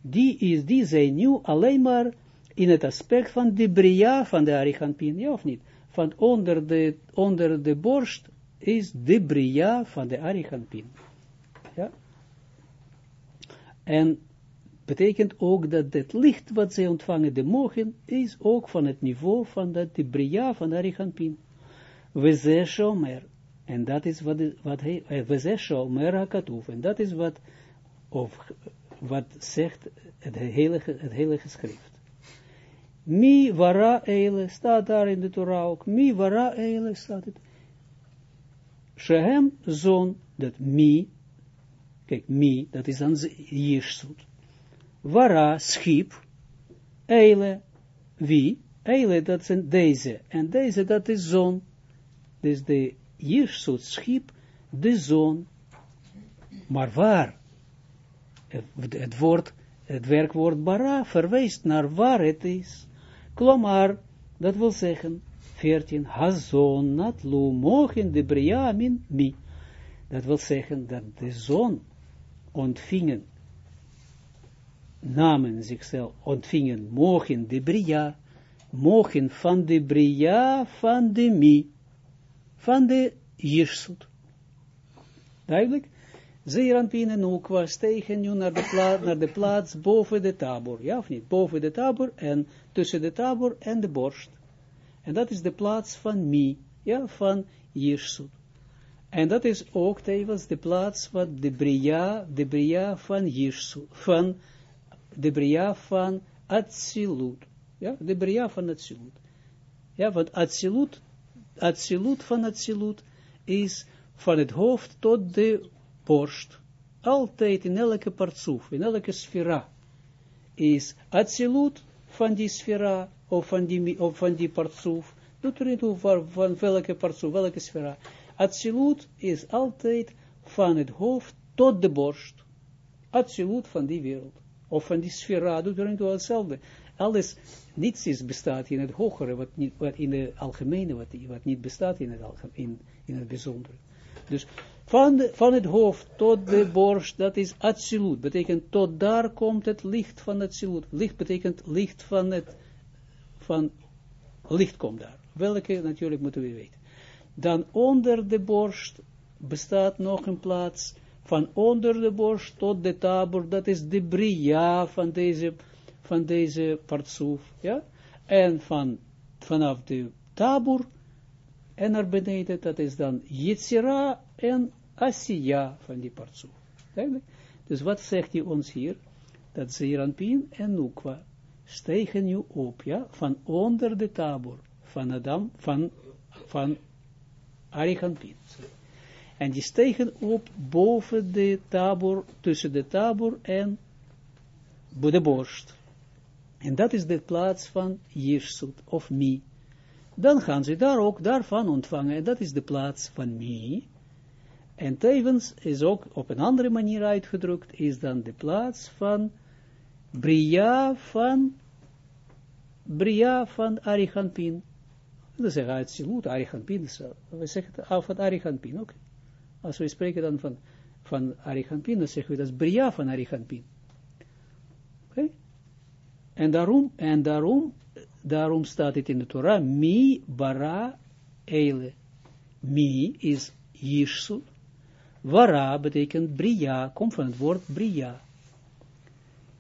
die is, die zijn nu alleen maar in het aspect van de bria van de arichanpin, ja of niet? Van onder de, onder de borst is de bria van de Arichampin. Ja? En betekent ook dat het licht wat zij ontvangen, de mogen, is ook van het niveau van dat de bria van de Arichampin. We. En dat is wat, hij, eh, we ze shomer. En dat is wat, of, wat zegt het hele, het hele geschrift. Mi vara eile, staat daar in de Torah. Mi vara eile, staat het. Shehem zon, dat mi, kijk, mi, dat is dan Jirsut. Vara, schip, eile, wie? Eile, dat zijn deze. En deze, dat is zon. Dus de Jirsut, schip, de zon. Maar waar? Het, het woord, het werkwoord bara verwijst naar waar het is. Klomar, Dat wil zeggen, 14, hazon nat lu mogen de bria min mi. Dat wil zeggen dat de zon ontvingen, namen zichzelf, ontvingen, mogen de bria, mogen van de bria van de mi, van de jirsut. Duidelijk? Zeeranpien en Ukwa stegen nu naar de, plaats, naar de plaats boven de tabor, ja of niet? Boven de tabor en tussen de tabor en de borst. En dat is de plaats van mi, ja, van Jirsut. En dat is ook tevens de plaats van de Bria, de Bria van Jirsut, van de Bria van Atsilut. Ja, de Bria van Atsilut. Ja, want Atsilut, Atsilut van Atsilut is van het hoofd tot de borst. Altijd in elke partsoef, in elke sfera, is Atsilut van die sfera, of van die, of van die partsoef, doet er niet van, welke partsoef, welke sfera. Atsilut is altijd van het hoofd tot de borst. Atsilut van die wereld. Of van die sfera, doet er niet hetzelfde. Alles, niets is bestaat in het hogere, wat, niet, wat in het algemene, wat, wat niet bestaat in het, in, in het bijzondere. Dus van, van het hoofd tot de borst, dat is absoluut. Betekent tot daar komt het licht van het absoluut. Licht betekent licht van het, van licht komt daar. Welke natuurlijk moeten we weten. Dan onder de borst bestaat nog een plaats van onder de borst tot de tabor. Dat is de bria van deze, van deze partsoef. Ja? En van, vanaf de tabor en naar beneden, dat is dan Yitzira en Asiya van die partsoef. Dus wat zegt hij ons hier? Dat Zeranpin en Nukwa stegen nu op, ja, van onder de tabor, van Adam, van, van Arichampin. En die stegen op boven de tabor, tussen de tabor en de borst. En dat is de plaats van Jirsut, of Mi. Dan gaan ze daar ook daarvan ontvangen, en dat is de plaats van Mi. En tevens is ook op een andere manier uitgedrukt, is dan de plaats van Bria van Bria van Arichampin. Dat zeggen uit Silut, Arichampin, we zeggen af van Arichampin ook. Als we spreken dan van, van Arichampin, dan zeggen we dat is Bria van Arichampin. Oké? En daarom, en daarom, daarom staat het in de Torah, mi bara eile. Mi is Yishsut, Wara betekent Bria, komt van het woord Bria.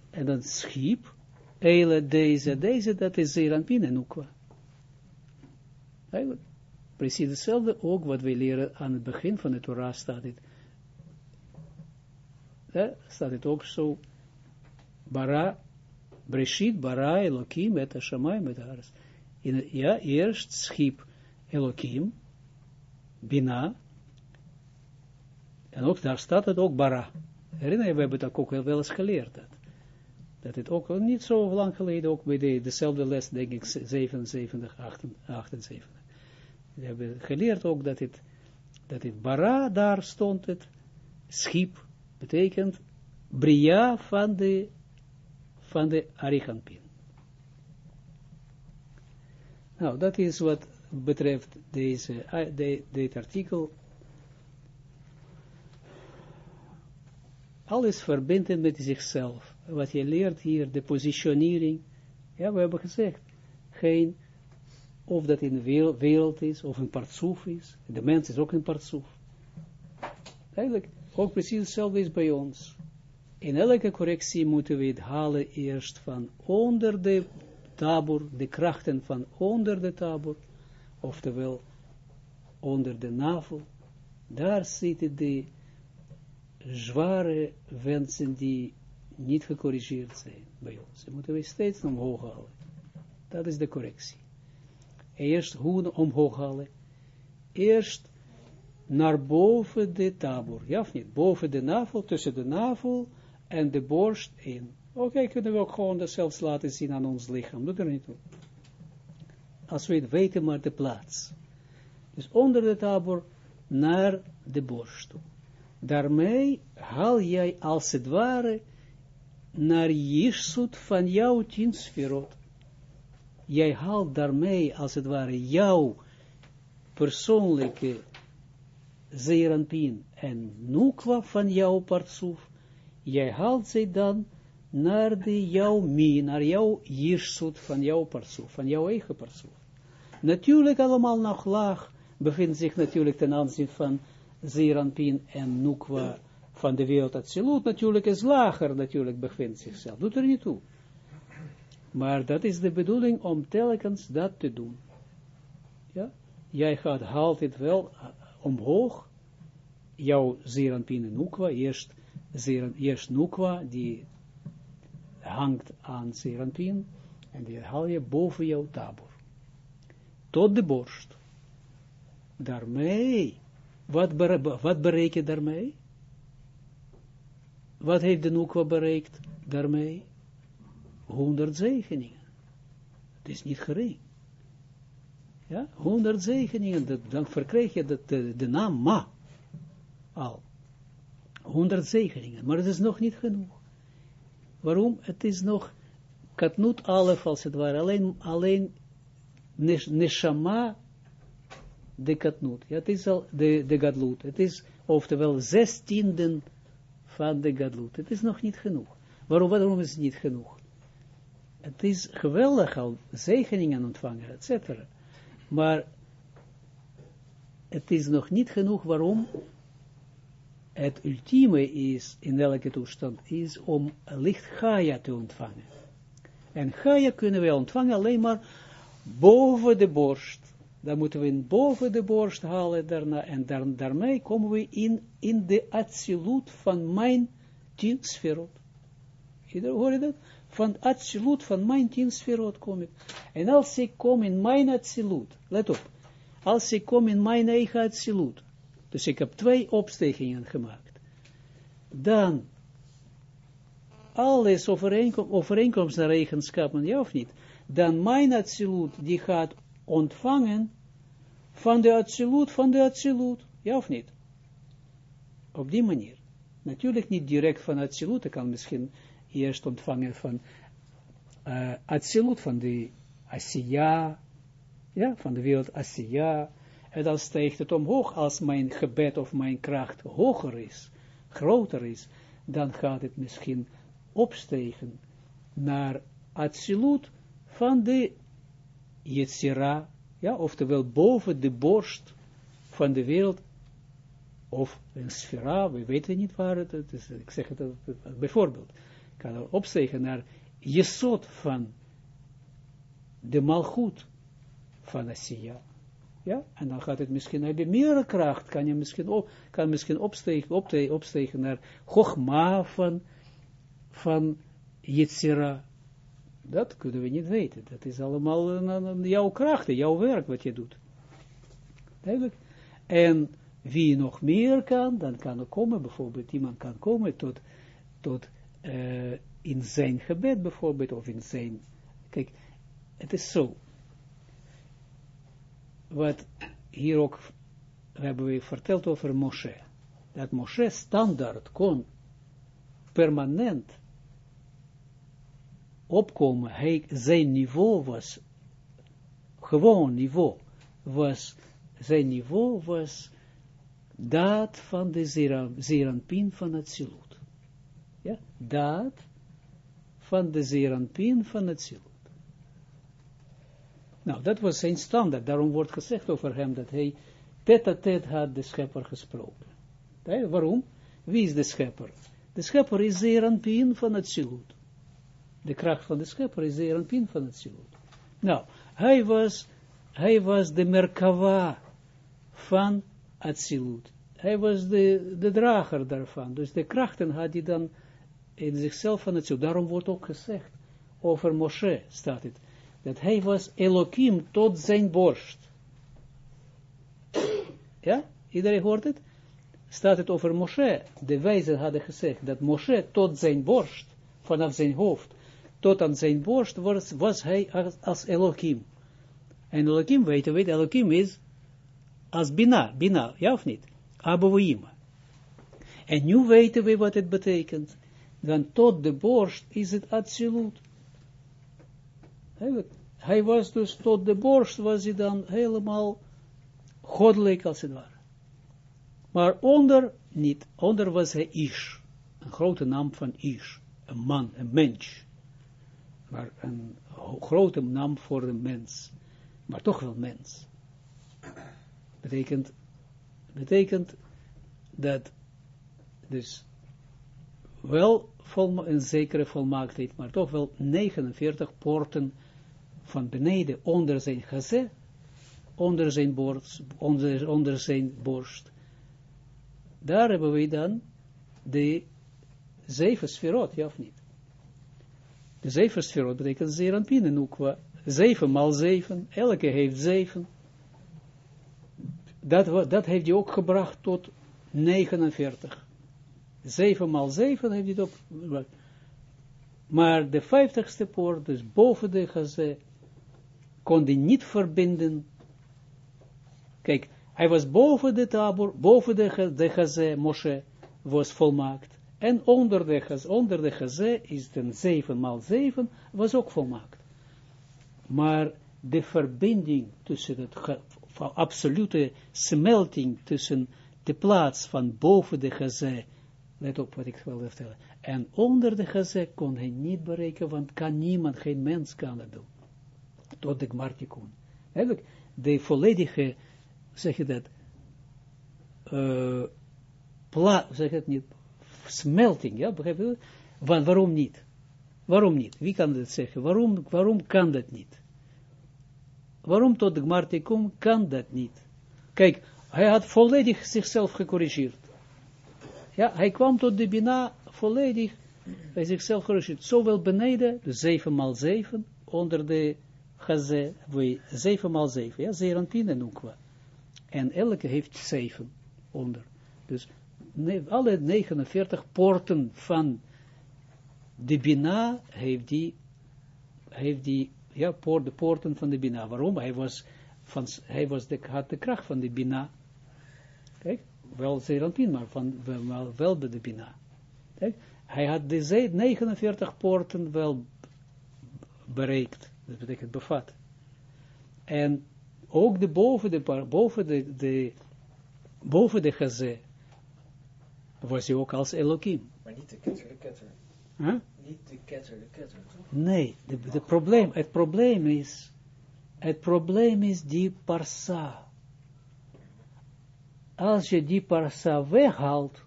En dan schiep, Eile, deze, deze, dat is Zeranpin en Ukwa. Precies hetzelfde ook wat wij leren aan het begin van de Torah staat het. Ja, staat het ook zo. Bara, Breshit, Bara, Elohim, et Hashamayim, et Haras. Ja, eerst schiep Elohim, Bina, en ook daar staat het ook bara. Herinner je, we hebben dat ook wel eens geleerd. Dat, dat het ook niet zo lang geleden, ook bij de, dezelfde les, denk ik, 77, 78. We hebben geleerd ook dat het, dat het bara, daar stond het, schip, betekent bria van de, van de Arichampin. Nou, dat is wat betreft deze, de, dit artikel alles verbinden met zichzelf. Wat je leert hier, de positionering. Ja, we hebben gezegd, geen, of dat in de wereld is, of een partsoef is. De mens is ook een partsoef. Eigenlijk, ook precies hetzelfde is bij ons. In elke correctie moeten we het halen eerst van onder de tabor, de krachten van onder de tabor, oftewel onder de navel. Daar zitten de zware wensen die niet gecorrigeerd zijn bij ons. Dat moeten we steeds omhoog halen. Dat is de correctie. Eerst hoe omhoog halen? Eerst naar boven de tabor. Ja of niet? Boven de navel, tussen de navel en de borst in. Oké, kunnen we ook gewoon dat zelfs laten zien aan ons lichaam. Doe er niet toe. Als we het weten, maar de plaats. Dus onder de tabor naar de borst toe daarmee haal jij als het ware naar Jirsut van jouw tien sferot. jij haalt daarmee, als het ware, jouw persoonlijke zeeranpien en nukwa van jouw partsoef, jij haalt ze dan naar de jouw mi, naar jouw jirsut van jouw partsoef, van jouw eigen partsoef. Natuurlijk allemaal nog laag, bevindt zich natuurlijk ten aanzien van zeeranpien en nukwa van de wereld absoluut, natuurlijk is lager, natuurlijk bevindt zichzelf, doet er niet toe. Maar dat is de bedoeling om telkens dat te doen. Ja? Jij gaat, haalt het wel omhoog, jouw Zeranpin en Nukwa, eerst, eerst Nukwa, die hangt aan Zeranpin, en die haal je boven jouw tabor. Tot de borst. Daarmee, wat, wat bereik je daarmee? Wat heeft de Nukwa bereikt daarmee? honderd zegeningen. Het is niet gering. Ja, honderd zegeningen, dat, dan verkrijg je dat, de, de naam Ma al. Honderd zegeningen, maar het is nog niet genoeg. Waarom? Het is nog katnut alef als het ware, alleen, alleen neshama de katnut. Ja, het is al de, de gadlut. Het is oftewel zestienden van de gadlut. Het is nog niet genoeg. Waarom, waarom is het niet genoeg? Het is geweldig al zegeningen ontvangen, etc. Maar het is nog niet genoeg waarom het ultieme is, in elke toestand, is om licht Gaia te ontvangen. En Gaia kunnen we ontvangen alleen maar boven de borst. Dan moeten we boven de borst halen daarna, en daar, daarmee komen we in, in de absolute van mijn tien sferot. Hoor je dat? van absoluut, van mijn tien sferot kom ik. En als ik kom in mijn absoluut, let op, als ik kom in mijn eigen absoluut, dus ik heb twee opstegingen gemaakt, dan alles overeenkom, overeenkomst naar eigenschappen, ja of niet, dan mijn absoluut, die gaat ontvangen van de absoluut, van de absoluut, ja of niet? Op die manier. Natuurlijk niet direct van absoluut, ik kan misschien eerst ontvangen van uh, Atsilut, van de Asiya, ja, van de wereld Asiya, en dan stijgt het omhoog. Als mijn gebed of mijn kracht hoger is, groter is, dan gaat het misschien opstegen naar Atsilut van de Yetzira, ja, oftewel boven de borst van de wereld, of een sfera, we weten niet waar het is, ik zeg het bijvoorbeeld, kan er opstegen naar jesot van de malgoed van Asiya. Ja, en dan gaat het misschien, heb je meer kracht, kan je misschien, op, kan misschien opstegen, opstegen, opstegen naar Chogma van, van Yetzira. Dat kunnen we niet weten. Dat is allemaal jouw krachten, jouw werk wat je doet. Duidelijk. En wie nog meer kan, dan kan er komen, bijvoorbeeld iemand kan komen tot, tot uh, in zijn gebed bijvoorbeeld, of in zijn, kijk, het is zo, wat hier ook hebben we verteld over Moshe, dat Moshe standaard kon permanent opkomen, hij, zijn niveau was, gewoon niveau, was, zijn niveau was dat van de Zeranpin van het Silut. Ja, dat van de Zeranpin van het Zilut. Nou, dat was zijn standaard. Daarom wordt gezegd over hem dat hij tet-a-tet had de schepper gesproken. waarom? Wie is de schepper? De schepper is Zeranpin van het Zilut. De kracht van de schepper is Zeranpin van het Zilut. Nou, hij was, hij was de Merkava van het Zilut. Hij was de, de drager daarvan. Dus de krachten had hij dan in zichzelf van het zo. Daarom wordt ook gezegd, over Moshe staat het, dat hij was Elohim tot zijn borst. Ja, iedereen hoort het? Staat het over Moshe, de wijzen hadden gezegd, dat Moshe tot zijn borst, vanaf zijn hoofd, tot aan zijn borst, was, was hij als, Elohim. En Elohim, weten we, Elohim is als Bina, Bina, ja of niet? Abouima. En nu weten we wat het betekent dan tot de borst is het absoluut. hij was dus tot de borst, was hij dan helemaal goddelijk als het ware. Maar onder niet, onder was hij Ish, een grote naam van Ish, een man, een mens. Maar een grote naam voor een mens, maar toch wel mens. Betekent, betekent dat dus wel een zekere volmaaktheid, maar toch wel 49 poorten van beneden onder zijn gazé, onder zijn borst, onder, onder zijn borst. Daar hebben we dan de zeven sferot, ja of niet? De zeven sferot betekent zeeranpin en ook zeven maal zeven, elke heeft zeven. Dat, dat heeft hij ook gebracht tot 49. 7 maal 7 heeft hij op. Maar de vijftigste poort, dus boven de gazé, kon hij niet verbinden. Kijk, hij was boven de tabor, boven de, de gazé, Moshe was volmaakt. En onder de, onder de gazé is dan 7 maal 7, was ook volmaakt. Maar de verbinding tussen het absolute smelting tussen de plaats van boven de gazé Let op wat ik wilde vertellen. En onder de gezet kon hij niet bereiken, want kan niemand, geen mens kan dat doen. Tot de Gmartikun. Eigenlijk, de volledige, zeg je dat, uh, pla, zeg het niet, smelting, ja, begrijp je waarom niet? Waarom niet? Wie kan dat zeggen? Waarom, waarom kan dat niet? Waarom tot de Gmartikun kan dat niet? Kijk, hij had volledig zichzelf gecorrigeerd. Ja, hij kwam tot de Bina volledig bij zichzelf gerust. Zowel beneden, dus 7 maal 7, onder de Gazé, 7 maal 7, ja, Zeranpin en Ukwa. En elke heeft 7 onder. Dus alle 49 poorten van de Bina heeft die, heeft die ja, de poorten van de Bina. Waarom? Hij was, van, hij was de, had de kracht van de Bina. Kijk, wel Zeranpin, maar van, wel, wel bij de Bina. Hij had de 49 poorten wel bereikt, dat betekent bevat. En ook de boven de, boven de, de, boven de was hij ook als Elohim. Maar niet de ketter, de ketter. Huh? Niet de ketter, de ketter, toch? Nee, de, de probleem, het probleem is, het probleem is die parsa als je die parsa weghaalt,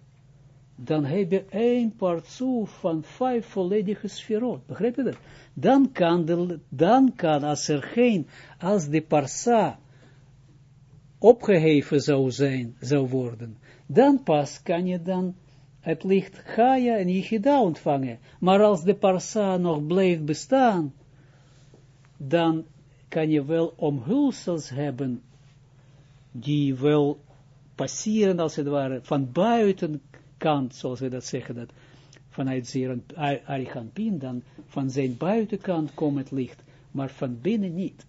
dan heb je één partsoef van vijf volledige sferot. Begrijp je dat? Dan kan, de, dan kan als er geen, als de parsa opgeheven zou zijn, zou worden, dan pas kan je dan het licht Gaia en Yichida ontvangen. Maar als de parsa nog blijft bestaan, dan kan je wel omhulsels hebben, die wel passeren, als het ware, van buitenkant, zoals we dat zeggen, dat vanuit Zeran Arichampin, dan van zijn buitenkant komt het licht, maar van binnen niet.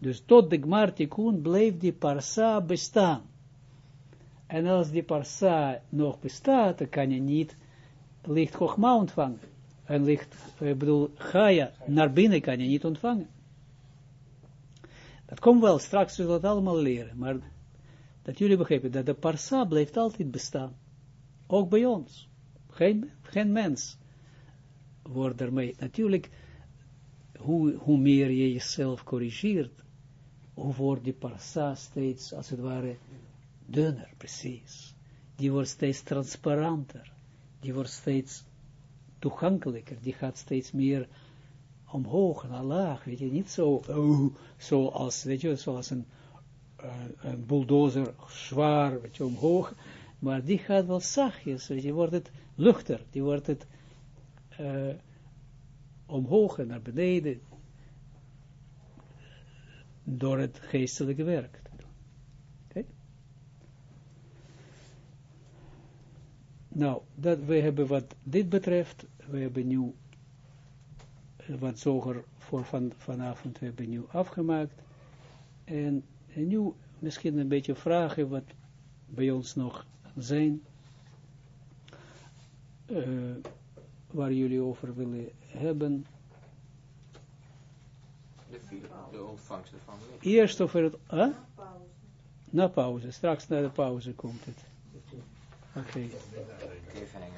Dus tot de Gmartikun bleef die parsa bestaan. En als die parsa nog bestaat, dan kan je niet licht Chogma ontvangen. En licht, ik bedoel, Gaia, naar binnen kan je niet ontvangen. Dat komt wel, straks zullen we dat allemaal leren, maar dat jullie begrijpen, dat de parsa blijft altijd bestaan. Ook bij ons. Geen, geen mens wordt ermee. Natuurlijk, hoe, hoe meer je jezelf corrigeert, wordt die parsa steeds, als het ware, dunner, precies. Die wordt steeds transparanter. Die wordt steeds toegankelijker. Die gaat steeds meer omhoog naar laag. Weet je, niet zo, oh, zoals, weet je, zoals een een bulldozer zwaar, weet je, omhoog, maar die gaat wel zachtjes, weet je, wordt het luchter, die wordt het uh, omhoog en naar beneden, door het geestelijke werk te doen. Nou, dat, we hebben wat dit betreft, we hebben nu wat zoger voor van, vanavond, we hebben nu afgemaakt, en en nu misschien een beetje vragen wat bij ons nog zijn, uh, waar jullie over willen hebben. De, vier, de ontvangst ervan. Eerst over het, huh? Na pauze, straks na de pauze komt het. Oké. Cliffhanger.